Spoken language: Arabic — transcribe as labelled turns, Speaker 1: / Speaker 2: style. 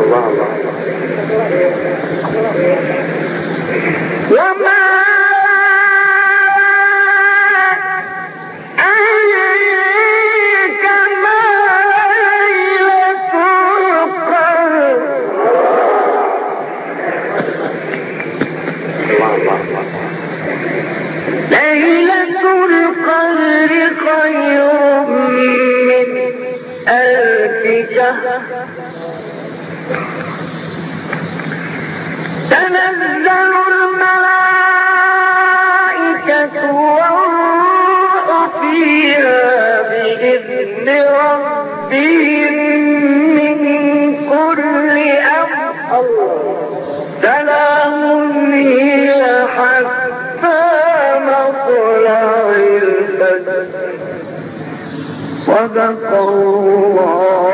Speaker 1: الله الله وما Thank you. تنزل الملائكة والروح فيها بإذن ربهم من كل أمر. سلام هي حتى مطلع الفجر صدق الله.